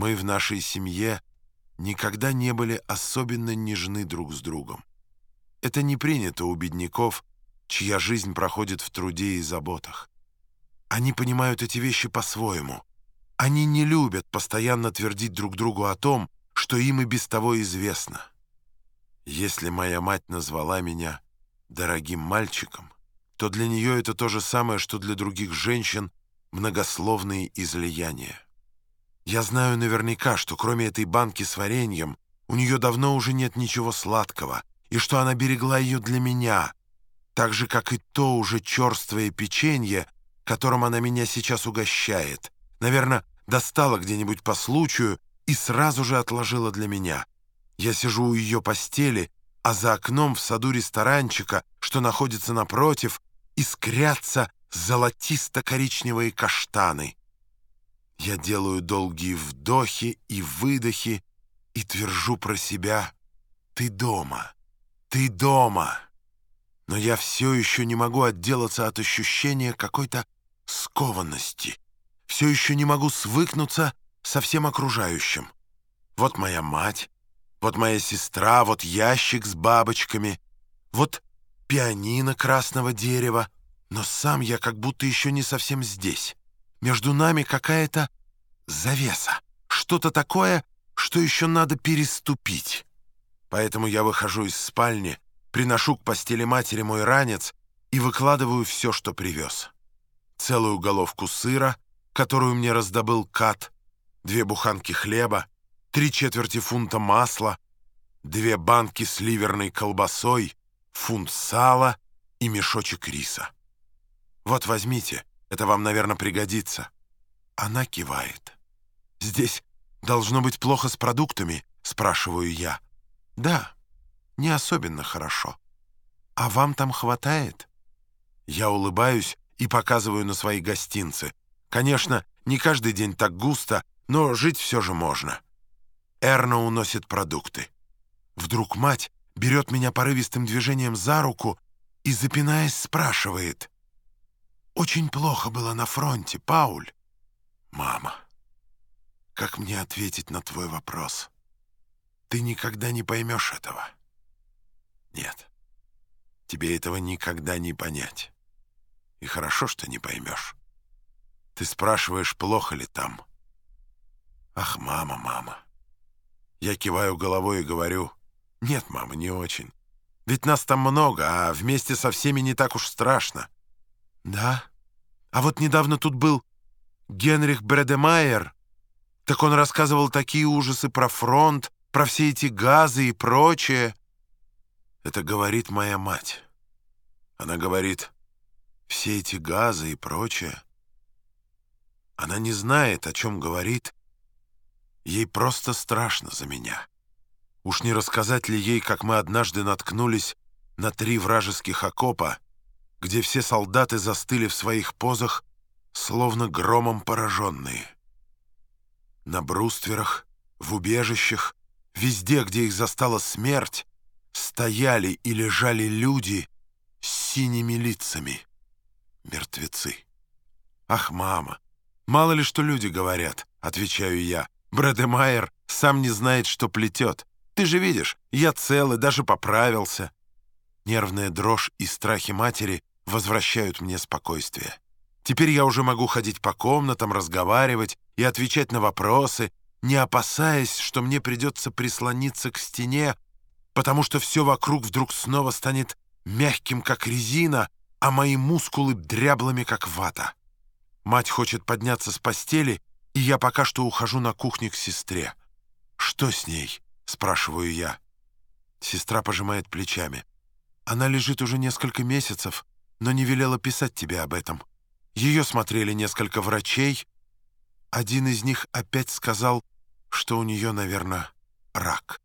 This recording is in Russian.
Мы в нашей семье никогда не были особенно нежны друг с другом. Это не принято у бедняков, чья жизнь проходит в труде и заботах. Они понимают эти вещи по-своему. Они не любят постоянно твердить друг другу о том, что им и без того известно. Если моя мать назвала меня дорогим мальчиком, то для нее это то же самое, что для других женщин многословные излияния. Я знаю наверняка, что кроме этой банки с вареньем у нее давно уже нет ничего сладкого, и что она берегла ее для меня, так же, как и то уже черствое печенье, которым она меня сейчас угощает. Наверное, достала где-нибудь по случаю и сразу же отложила для меня. Я сижу у ее постели, а за окном в саду ресторанчика, что находится напротив, искрятся золотисто-коричневые каштаны. Я делаю долгие вдохи и выдохи и твержу про себя «Ты дома! Ты дома!» Но я все еще не могу отделаться от ощущения какой-то скованности. Все еще не могу свыкнуться со всем окружающим. Вот моя мать, вот моя сестра, вот ящик с бабочками, вот пианино красного дерева, но сам я как будто еще не совсем здесь. Между нами какая-то завеса, что-то такое, что еще надо переступить. Поэтому я выхожу из спальни, приношу к постели матери мой ранец и выкладываю все, что привез. Целую головку сыра, которую мне раздобыл Кат, две буханки хлеба, три четверти фунта масла, две банки с ливерной колбасой, фунт сала и мешочек риса. Вот возьмите, это вам, наверное, пригодится. Она кивает. Здесь должно быть плохо с продуктами, спрашиваю я. Да, не особенно хорошо. А вам там хватает? Я улыбаюсь и показываю на свои гостинцы. Конечно, не каждый день так густо, но жить все же можно. Эрна уносит продукты. Вдруг мать берет меня порывистым движением за руку и, запинаясь, спрашивает. «Очень плохо было на фронте, Пауль». «Мама, как мне ответить на твой вопрос? Ты никогда не поймешь этого». «Нет, тебе этого никогда не понять. И хорошо, что не поймешь. Ты спрашиваешь, плохо ли там. Ах, мама, мама». Я киваю головой и говорю, «Нет, мама, не очень. Ведь нас там много, а вместе со всеми не так уж страшно». «Да? А вот недавно тут был Генрих Бредемайер. Так он рассказывал такие ужасы про фронт, про все эти газы и прочее». Это говорит моя мать. Она говорит, все эти газы и прочее. Она не знает, о чем говорит, Ей просто страшно за меня. Уж не рассказать ли ей, как мы однажды наткнулись на три вражеских окопа, где все солдаты застыли в своих позах, словно громом пораженные. На брустверах, в убежищах, везде, где их застала смерть, стояли и лежали люди с синими лицами. Мертвецы. «Ах, мама, мало ли что люди говорят», — отвечаю я, — Брэдемайер сам не знает, что плетет. Ты же видишь, я цел и даже поправился. Нервная дрожь и страхи матери возвращают мне спокойствие. Теперь я уже могу ходить по комнатам, разговаривать и отвечать на вопросы, не опасаясь, что мне придется прислониться к стене, потому что все вокруг вдруг снова станет мягким, как резина, а мои мускулы дряблыми, как вата. Мать хочет подняться с постели и я пока что ухожу на кухню к сестре. «Что с ней?» — спрашиваю я. Сестра пожимает плечами. «Она лежит уже несколько месяцев, но не велела писать тебе об этом. Ее смотрели несколько врачей. Один из них опять сказал, что у нее, наверное, рак».